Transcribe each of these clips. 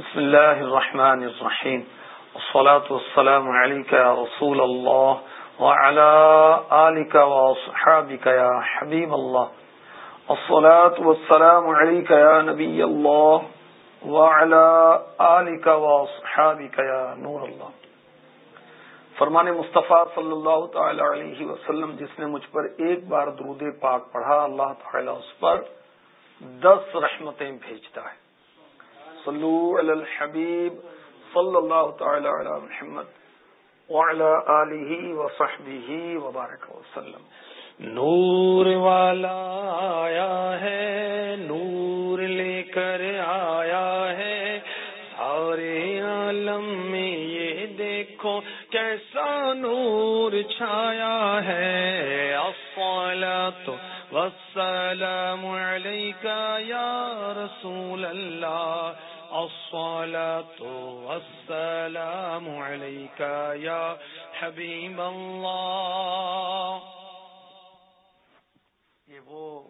بسم الله الرحمن الرحيم. والصلاة والسلام عليك يا رسول الله وعلى آلك وصحابك يا حبيب الله. الصلاة والسلام عليك يا نبي الله وعلى آلك وصحابك يا نور الله. فرمان مصطفیٰ صلی اللہ تعالی علیہ وسلم، جس نے مجھ پر ایک بار درود پاک پڑھا، اللہ تعالی اس پر دس رحمتیں بھیجتا ہے۔ صلو علی الحبیب صلی اللہ تعالی علی محمد وعلی آلہ وصحبہ وبارک وسلم۔ نور والا آیا ہے، نور لے کر آیا ہے۔ سارے عالم میں یہ دیکھو کیسا نور چھایا ہے۔ تو وسلام علیکہ یا رسول اللہ۔ تو وسلام علیکہ یا حبیب اللہ یہ وہ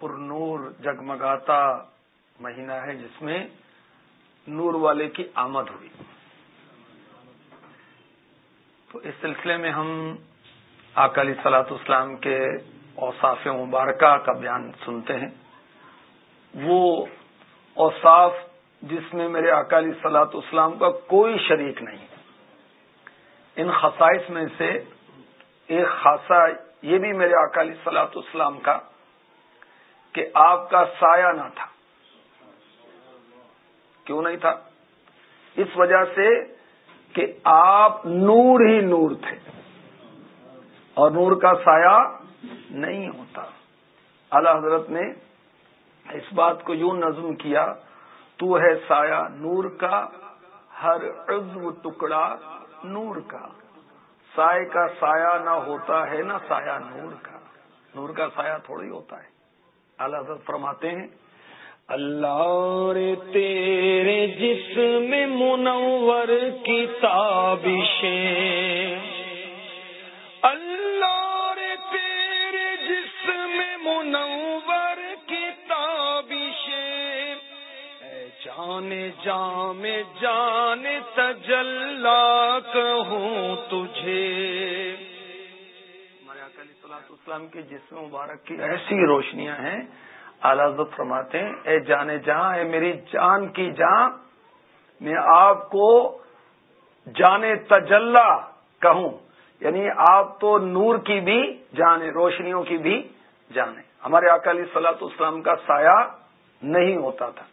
پر نور جگمگاتا مہینہ ہے جس میں نور والے کی آمد ہوئی۔ تو اس سلسلے میں ہم اکالی سلاط اسلام کے اوصاف مبارکہ کا بیان سنتے ہیں۔ وہ اوصاف جس میں میرے اکالی سلاط اسلام کا کوئی شریک نہیں ان خصائص میں سے ایک خاصا یہ بھی میرے اکالی سلاط اسلام کا کہ آپ کا سایہ نہ تھا۔ کیوں نہیں تھا؟ اس وجہ سے کہ آپ نور ہی نور تھے۔ اور نور کا سایہ نہیں ہوتا۔ اعلی حضرت نے اس بات کو یوں نظم کیا، تو ہے سایہ نور کا ہر عزو ٹکڑا نور کا۔ سائے کا سایہ نہ ہوتا ہے نہ سایہ نور کا۔ نور کا سایہ تھوڑی ہوتا ہے۔ اعلی حضرت فرماتے ہیں، اللہ رے تیرے جسم منور کی تابشیں جام جان تجلا کہوں تجھے۔ ہمارے اکالی اسلام کے جسم مبارک کی ایسی روشنیاں ہیں، اعلی فرماتے ہیں، اے جانے جہاں، اے میری جان کی جان میں آپ کو جانے تجلا کہوں۔ یعنی آپ تو نور کی بھی جانے روشنیوں کی بھی جانے ہمارے اکالی سلاط اسلام کا سایہ نہیں ہوتا تھا۔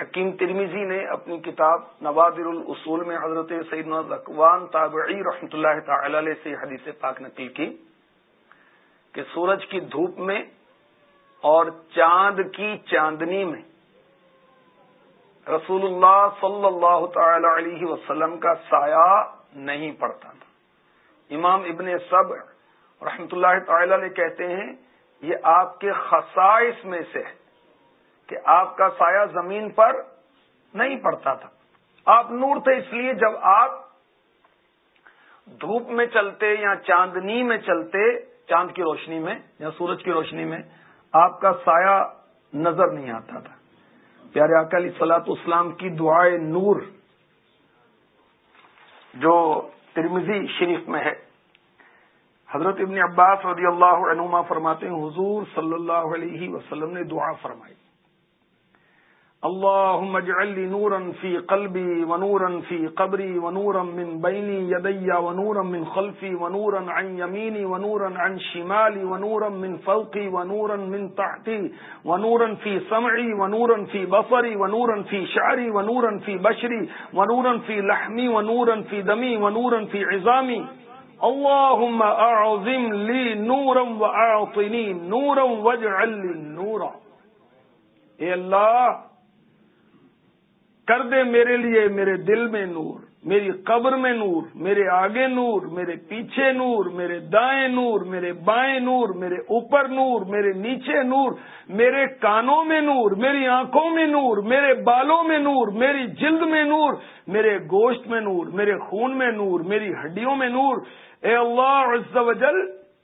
حکیم ترمیزی نے اپنی کتاب نوادر الاصول میں حضرت سعید اقوان تابعی رحمۃ اللہ تعالی علیہ سے حدیث پاک نقل کی کہ سورج کی دھوپ میں اور چاند کی چاندنی میں رسول اللہ صلی اللہ تعالی علیہ وسلم کا سایہ نہیں پڑتا تھا۔ امام ابن سب رحمت اللہ تعالی علیہ کہتے ہیں، یہ آپ کے خصائص میں سے ہے۔ کہ آپ کا سایہ زمین پر نہیں پڑتا تھا۔ آپ نور تھے اس لیے جب آپ دھوپ میں چلتے یا چاندنی میں چلتے، چاند کی روشنی میں یا سورج کی روشنی میں، آپ کا سایہ نظر نہیں آتا تھا۔ پیارے اکالی سلاط اسلام کی دعائے نور جو ترمزی شریف میں ہے۔ حضرت ابن عباس رضی اللہ عنما فرماتے ہیں، حضور صلی اللہ علیہ وسلم نے دعا فرمائی۔ اللهم اجعل لي نورا في قلبي ونورا في قبري ونورا من بيني يدي ونورا من خلفي ونورا عن يميني ونورا عن شمالي ونورا من فوقي ونورا من تحتي ونورا في سمعي ونورا في بصري ونورا في شعري ونورا في بشري ونورا في لحمي ونورا في دمي ونورا في عظامي. اللهم اعظم لي نورا واعطني نورا واجعل لي نورا. اے اللہ کر دے میرے لیے میرے دل میں نور میری قبر میں نور میرے آگے نور میرے پیچھے نور میرے دائیں نور میرے بائیں نور میرے اوپر نور میرے نیچے نور میرے کانوں میں نور میری آنکھوں میں نور میرے بالوں میں نور میری جلد میں نور میرے گوشت میں نور میرے خون میں نور میری ہڈیوں میں نور اے اللہ عز و جل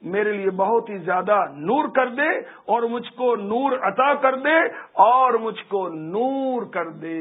میرے لیے بہت ہی زیادہ نور کر دے اور مجھ کو نور عطا کر دے اور مجھ کو نور کر دے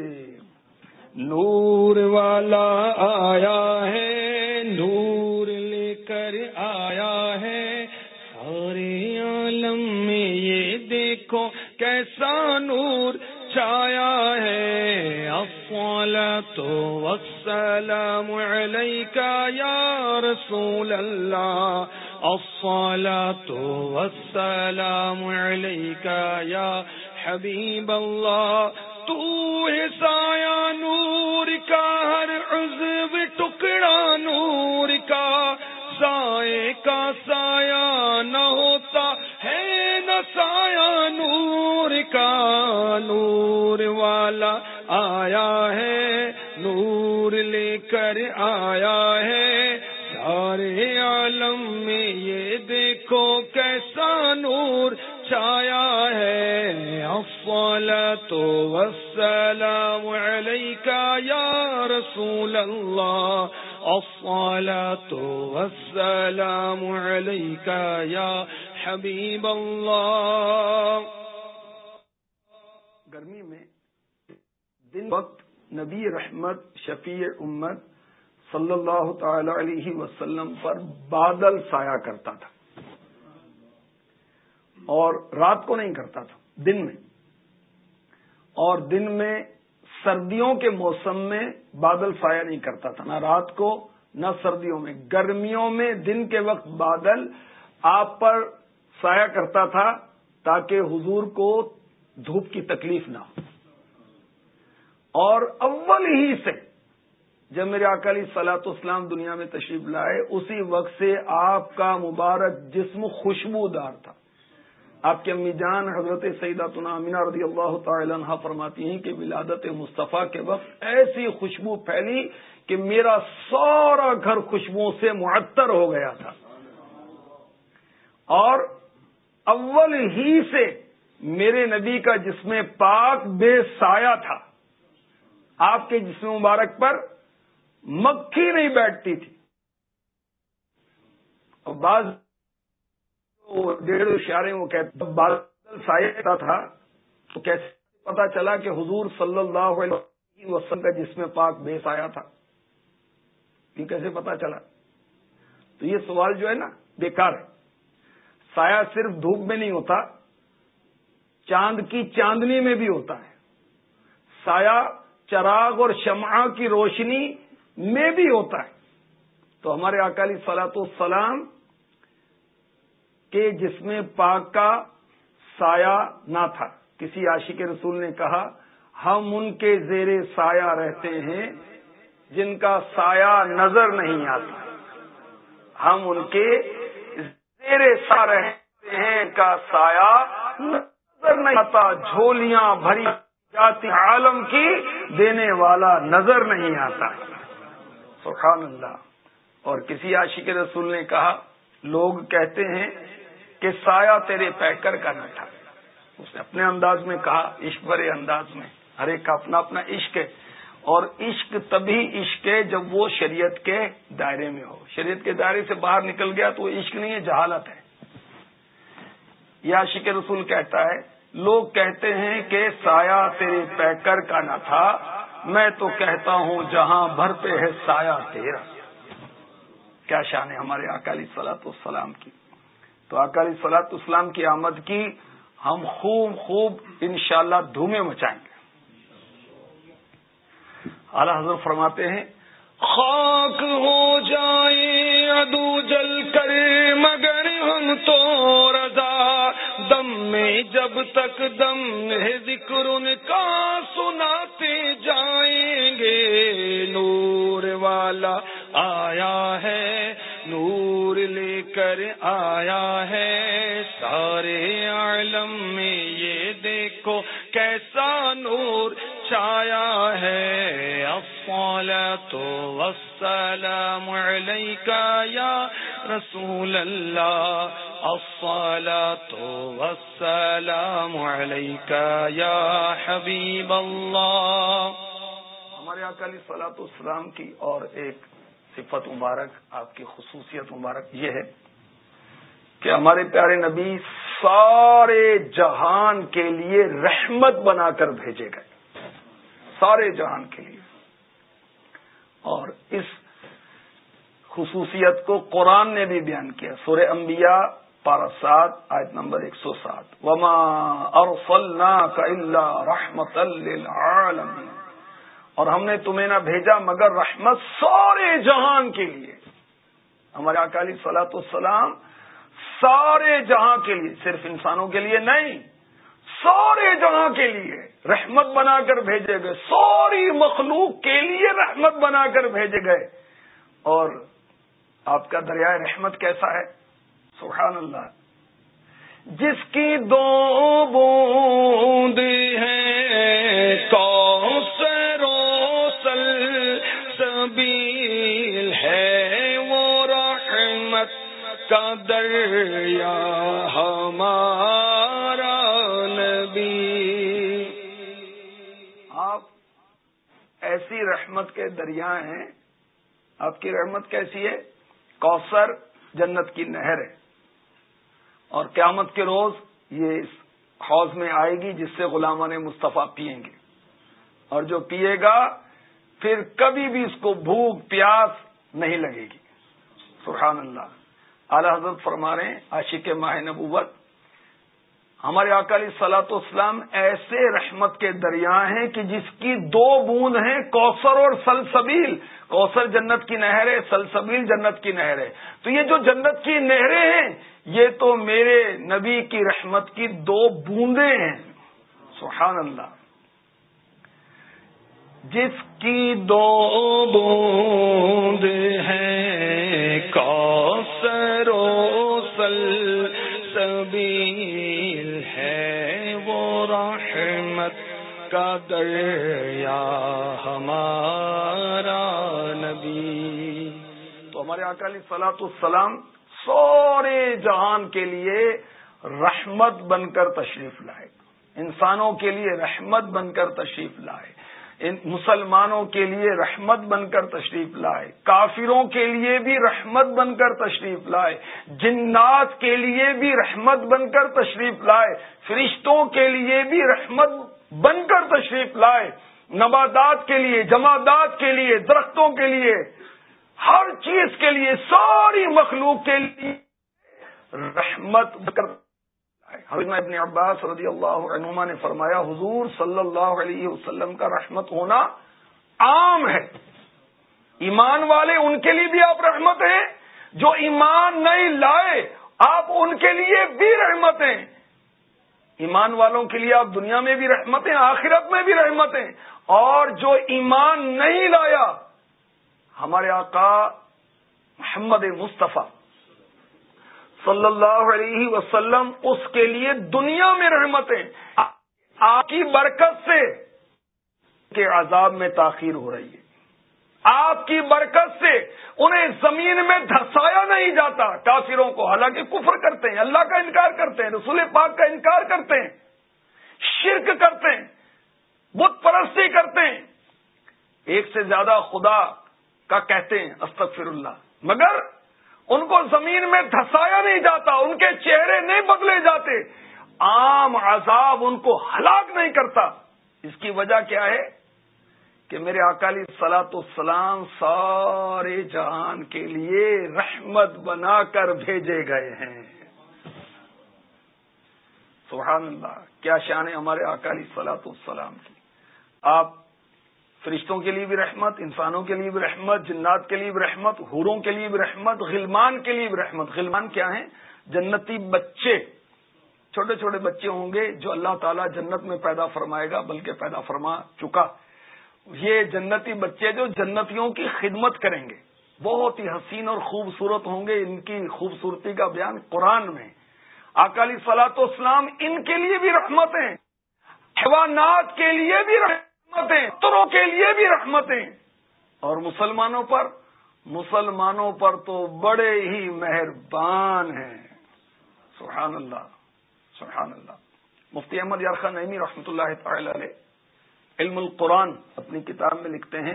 نور والا آیا ہے، نور لے کر آیا ہے۔ سارے عالم میں یہ دیکھو کیسا نور چھایا ہے۔ افوالا تو وسلام علیکہ یا رسول اللہ۔ افوالا تو وسلام علیکہ یا حبیب اللہ۔ تو ہے سایہ نور کا، ہر عزو ٹکڑا نور کا۔ سائے کا سایہ نہ ہوتا ہے، نہ سایہ نور کا۔ نور والا آیا ہے، نور لے کر آیا ہے۔ سارے عالم میں یہ دیکھو کیسا نور۔ چھایا ہے۔ افل تو وسلام علیکہ یا رسول اللہ الصلاة والسلام عليك يا حبيب الله گرمی میں دن وقت نبی رحمت، شفیع امت صلی اللہ تعالی علیہ وسلم پر بادل سایہ کرتا تھا۔ اور رات کو نہیں کرتا تھا، دن میں۔ اور دن میں سردیوں کے موسم میں بادل سایہ نہیں کرتا تھا، نہ رات کو، نہ سردیوں میں۔ گرمیوں میں دن کے وقت بادل آپ پر سایہ کرتا تھا تاکہ حضور کو دھوپ کی تکلیف نہ ہو۔ اور اول ہی سے جب میرے اکالی سلاط اسلام دنیا میں تشریف لائے، اسی وقت سے آپ کا مبارک جسم خوشبودار تھا۔ آپ کے امی جان حضرت سعیدہ امینہ رضی اللہ تعالی عنہ فرماتی ہیں کہ ولادت مصطفیٰ کے وقت ایسی خوشبو پھیلی کہ میرا سارا گھر خوشبو سے معطر ہو گیا تھا۔ اور اول ہی سے میرے نبی کا جسم پاک بے سایہ تھا۔ آپ کے جسم مبارک پر مکھی نہیں بیٹھتی تھی۔ اور بعض ڈیڑھ اشارے وہ کہتے بادل سایہ تھا، تو کیسے پتا چلا کہ حضور صلی اللہ علیہ وسلم کا جسم پاک بے سایہ تھا؟ یہ کیسے پتا چلا؟ تو یہ سوال جو ہے نا، بیکار ہے۔ سایہ صرف دھوپ میں نہیں ہوتا، چاند کی چاندنی میں بھی ہوتا ہے۔ سایہ چراغ اور شمع کی روشنی میں بھی ہوتا ہے۔ تو ہمارے اکالی سلاط السلام کہ جس میں پاک کا سایہ نہ تھا۔ کسی عاشق رسول نے کہا، ہم ان کے زیر سایہ رہتے ہیں جن کا سایہ نظر نہیں آتا۔ ہم ان کے زیر سا رہتے ہیں کا سایہ نظر نہیں آتا۔ جھولیاں بھری جاتی، عالم کی دینے والا نظر نہیں آتا۔ سبحان اللہ۔ اور کسی عاشق رسول نے کہا، لوگ کہتے ہیں کہ سایہ تیرے پیکر کا نہ تھا۔ اس نے اپنے انداز میں کہا، عشق برے انداز میں۔ ہر ایک کا اپنا اپنا عشق ہے۔ اور عشق تبھی عشق ہے جب وہ شریعت کے دائرے میں ہو۔ شریعت کے دائرے سے باہر نکل گیا تو وہ عشق نہیں ہے، جہالت ہے۔ یا عشق رسول کہتا ہے، لوگ کہتے ہیں کہ سایہ تیرے پیکر کا نہ تھا۔ میں تو کہتا ہوں، جہاں بھر پہ ہے سایہ تیرا۔ کیا شان ہے ہمارے اکالی سلاط السلام کی۔ تو اکالی سلاط اسلام کی آمد کی، ہم خوب خوب انشاءاللہ اللہ دھومے مچائیں گے۔ اعلی حضرت فرماتے ہیں، خاک ہو جائے ادو جل کر، مگر ہم تو رضا۔ دم میں جب تک دم ہے ذکر، ان کا سناتے جائیں گے۔ نور والا آیا ہے نور لے کر آیا ہے۔ سارے عالم میں یہ دیکھو کیسا نور چھایا ہے۔ افوالا تو وسلام علیکہ یا رسول اللہ۔ افوالا تو وسلام علیکہ یا حبیب اللہ۔ ہمارے اکالی سلاط اسلام کی اور ایک صفت مبارک، آپ کی خصوصیت مبارک یہ ہے کہ ہمارے پیارے نبی سارے جہان کے لیے رحمت بنا کر بھیجے گئے۔ سارے جہان کے لیے۔ اور اس خصوصیت کو قرآن نے بھی بیان کیا۔ سورہ انبیاء پارا سات، آیت نمبر ایک سو سات۔ وما ارسلنا کا اللہ رحمت للعالمین اور ہم نے تمہیں نہ بھیجا مگر رحمت سارے جہان کے لیے۔ ہمارے اکالی سلاۃ السلام سارے جہاں کے لیے، صرف انسانوں کے لیے نہیں، سارے جہاں کے لیے رحمت بنا کر بھیجے گئے۔ ساری مخلوق کے لیے رحمت بنا کر بھیجے گئے۔ اور آپ کا دریائے رحمت کیسا ہے؟ سبحان اللہ۔ جس کی دو بوند ہے سل سبیل ہے وہ رحمت کا دریا ہمارا نبی۔ آپ ایسی رحمت کے دریا ہیں۔ آپ کی رحمت کیسی ہے؟ کوثر جنت کی نہر ہے۔ اور قیامت کے روز یہ اس حوض میں آئے گی جس سے غلامان مصطفیٰ پیئیں گے۔ اور جو پیے گا پھر کبھی بھی اس کو بھوک، پیاس نہیں لگے گی۔ سبحان اللہ۔ اعلی حضرت فرما رہے ہیں، عاشق ماہ نبوت، ہمارے اکالی سلاط اسلام ایسے رحمت کے دریا ہیں کہ جس کی دو بوند ہیں، کوثر اور سلسبیل۔ کوثر جنت کی نہر ہے، سلسبیل جنت کی نہر ہے۔ تو یہ جو جنت کی نہریں ہیں، یہ تو میرے نبی کی رحمت کی دو بوندیں ہیں۔ سبحان اللہ۔ جس کی دو بوند ہیں کوثر و سل سبیل ہے، وہ رحمت کا دریا ہمارا نبی۔ تو ہمارے اکالی سلاۃ السلام سورے جہان کے لیے رحمت بن کر تشریف لائے۔ انسانوں کے لیے رحمت بن کر تشریف لائے۔ ان مسلمانوں کے لیے رحمت بن کر تشریف لائے، کافروں کے لیے بھی رحمت بن کر تشریف لائے، جنات کے لیے بھی رحمت بن کر تشریف لائے، فرشتوں کے لیے بھی رحمت بن کر تشریف لائے نبادات کے لیے، جمادات کے لیے، درختوں کے لیے، ہر چیز کے لیے، ساری مخلوق کے لیے رحمت بن کر ابن عباس رضی اللہ عنما نے فرمایا، حضور صلی اللہ علیہ وسلم کا رحمت ہونا عام ہے۔ ایمان والے ان کے لیے بھی آپ رحمت ہیں، جو ایمان نہیں لائے، آپ ان کے لیے بھی رحمت ہیں۔ ایمان والوں کے لیے آپ دنیا میں بھی رحمت ہیں، آخرت میں بھی رحمت ہیں۔ اور جو ایمان نہیں لایا، ہمارے آقا محمد مصطفیٰ صلی اللہ علیہ وسلم، اس کے لیے دنیا میں رحمتیں، آپ کی برکت سے کے عذاب میں تاخیر ہو رہی ہے۔ آپ کی برکت سے انہیں زمین میں دھسایا نہیں جاتا۔ کافروں کو حالانکہ کفر کرتے ہیں، اللہ کا انکار کرتے ہیں، رسول پاک کا انکار کرتے ہیں، شرک کرتے ہیں، بت پرستی کرتے ہیں۔ ایک سے زیادہ خدا کا کہتے ہیں، استغفر اللہ۔ مگر ان کو زمین میں دھسایا نہیں جاتا، ان کے چہرے نہیں بدلے جاتے۔ عام عذاب ان کو ہلاک نہیں کرتا۔ اس کی وجہ کیا ہے؟ کہ میرے اکالی سلاط السلام سارے جہان کے لیے رحمت بنا کر بھیجے گئے ہیں۔ سبحان اللہ، کیا شان ہے ہمارے اکالی سلاط السلام کی۔ آپ فرشتوں کے لیے بھی رحمت، انسانوں کے لیے بھی رحمت، جنات کے لیے بھی رحمت، حوروں کے لیے بھی رحمت، غلمان کے لیے بھی رحمت۔ غلمان کیا ہیں؟ جنتی بچے، چھوٹے چھوٹے بچے ہوں گے جو اللہ تعالیٰ جنت میں پیدا فرمائے گا، بلکہ پیدا فرما چکا۔ یہ جنتی بچے جو جنتیوں کی خدمت کریں گے۔ بہت ہی حسین اور خوبصورت ہوں گے۔ ان کی خوبصورتی کا بیان قرآن میں۔ اکالی سلاط اسلام ان کے لیے بھی رحمت ہیں حیوانات کے لیے بھی رحمت رحمتیں، تروں کے لیے بھی رحمتیں۔ اور مسلمانوں پر مسلمانوں پر تو بڑے ہی مہربان ہیں۔ سبحان اللہ سبحان اللہ۔ مفتی احمد یارخان نعمی رحمۃ اللہ تعالی علیہ علم القرآن اپنی کتاب میں لکھتے ہیں۔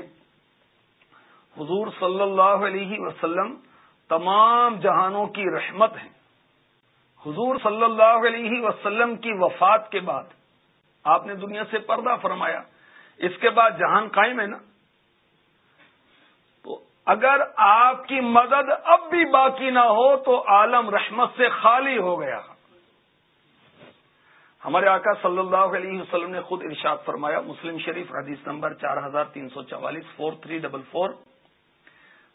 حضور صلی اللہ علیہ وسلم تمام جہانوں کی رحمت ہیں حضور صلی اللہ علیہ وسلم کی وفات کے بعد آپ نے دنیا سے پردہ فرمایا۔ اس کے بعد جہان قائم ہے نا تو اگر آپ کی مدد اب بھی باقی نہ ہو تو عالم رحمت سے خالی ہو گیا ہمارے آقا صلی اللہ علیہ وسلم نے خود ارشاد فرمایا مسلم شریف حدیث نمبر چار ہزار تین سو چوالیس فور تھری ڈبل فور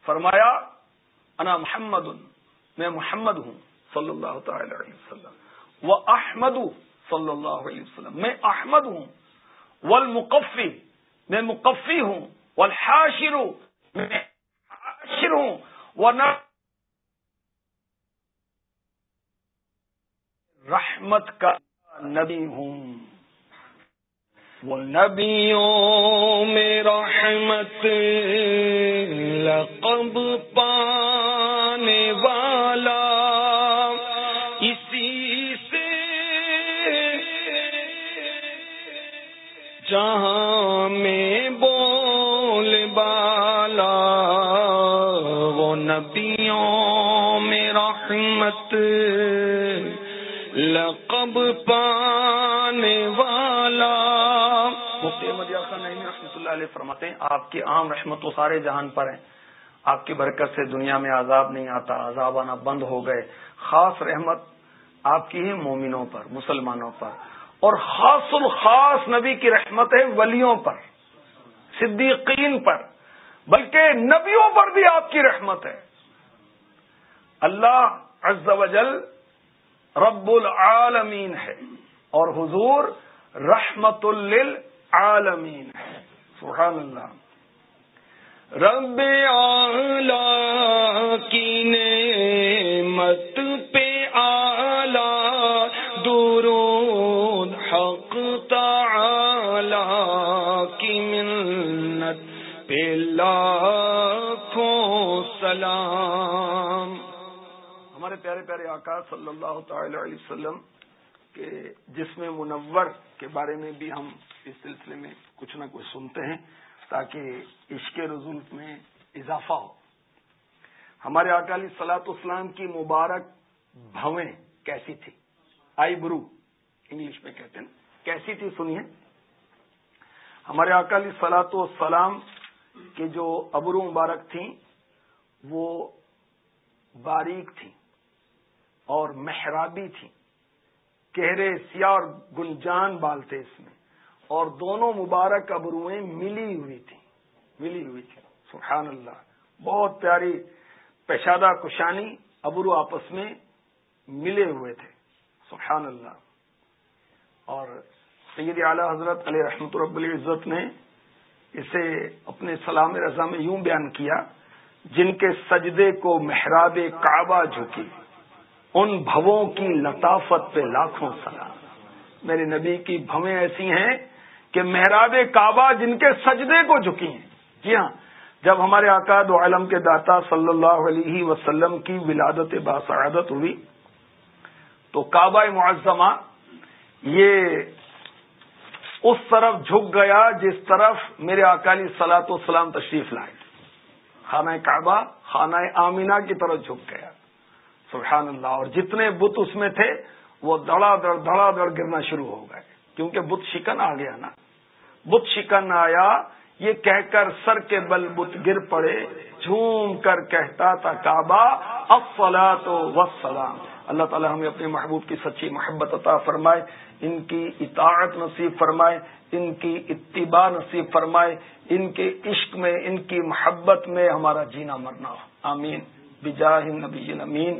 فرمایا انا محمد میں محمد ہوں صلی اللہ تعالی علیہ وسلم وہ احمد صلی اللہ علیہ وسلم میں احمد ہوں والمقفی میں مقفی ہوں، والحاشر، میں حاشر ہوں، ورنہ رحمت کا نبی ہوں۔ وہ نبیوں میں رحمت، لقب پانے رحمت، لقب پانے والا۔ مفتی احمد رحمۃ اللہ علیہ فرماتے ہیں، آپ کی عام رحمت و سارے جہان پر ہیں۔ آپ کی برکت سے دنیا میں عذاب نہیں آتا، عذاب آنا بند ہو گئے۔ خاص رحمت آپ کی ہی مومنوں پر، مسلمانوں پر۔ اور خاص الخاص نبی کی رحمت ہے ولیوں پر، صدیقین پر۔ بلکہ نبیوں پر بھی آپ کی رحمت ہے۔ اللہ عز و جل رب العالمین ہے۔ اور حضور رحمت للعالمین ہے۔ سبحان اللہ۔ رب کی نعمت پہ آلہ کی منت سلام۔ پیارے پیارے آقا صلی اللہ تعالی علیہ وسلم کے جسم منور کے بارے میں بھی ہم اس سلسلے میں کچھ نہ کچھ سنتے ہیں، تاکہ عشق رضول میں اضافہ ہو۔ ہمارے اکالی سلاط اسلام کی مبارک بھویں کیسی تھی؟ آئی برو، انگلش میں کہتے ہیں، کیسی تھی سنیے؟ ہمارے اکالی سلاط و سلام کے جو ابرو مبارک تھیں، وہ باریک تھیں۔ اور محرابی تھیں۔ کہرے سیاہ اور گنجان بال تھے اس میں۔ اور دونوں مبارک ابرویں ملی ہوئی تھیں۔ ملی ہوئی تھی سبحان اللہ۔ بہت پیاری پیشادہ کشانی ابرو آپس میں ملے ہوئے تھے۔ سبحان اللہ۔ اور سید اعلی حضرت علیہ رحمت رب العزت نے اسے اپنے سلام رضا میں یوں بیان کیا، جن کے سجدے کو محراب کعبہ جھکی۔ ان بھووں کی لطافت پہ لاکھوں سلام۔ میرے نبی کی بھویں ایسی ہیں کہ محراب کعبہ جن کے سجدے کو جھکی ہیں۔ جی ہاں جب ہمارے آکاد و علم کے داتا صلی اللہ علیہ وسلم کی ولادت باسعادت ہوئی، تو کعبہ معظمہ یہ اس طرف جھک گیا جس طرف میرے اکالی سلاط و سلام تشریف لائے۔ خانہ کعبہ، خانہ آمینہ کی طرف جھک گیا۔ سبحان اللہ، اور جتنے بت اس میں تھے، وہ دڑا دڑ دڑا دڑ گرنا شروع ہو گئے۔ کیونکہ بت شکن آ گیا نا۔ بت شکن آیا، یہ کہہ کر سر کے بل بت گر پڑے، جھوم کر کہتا تھا کعبہ افلا تو وسلام اللہ تعالی ہمیں اپنے محبوب کی سچی محبت عطا فرمائے، ان کی اطاعت نصیب فرمائے، ان کی اتباع نصیب فرمائے، ان کے عشق میں، ان کی محبت میں ہمارا جینا مرنا آمین۔ بجاہ نبی امین۔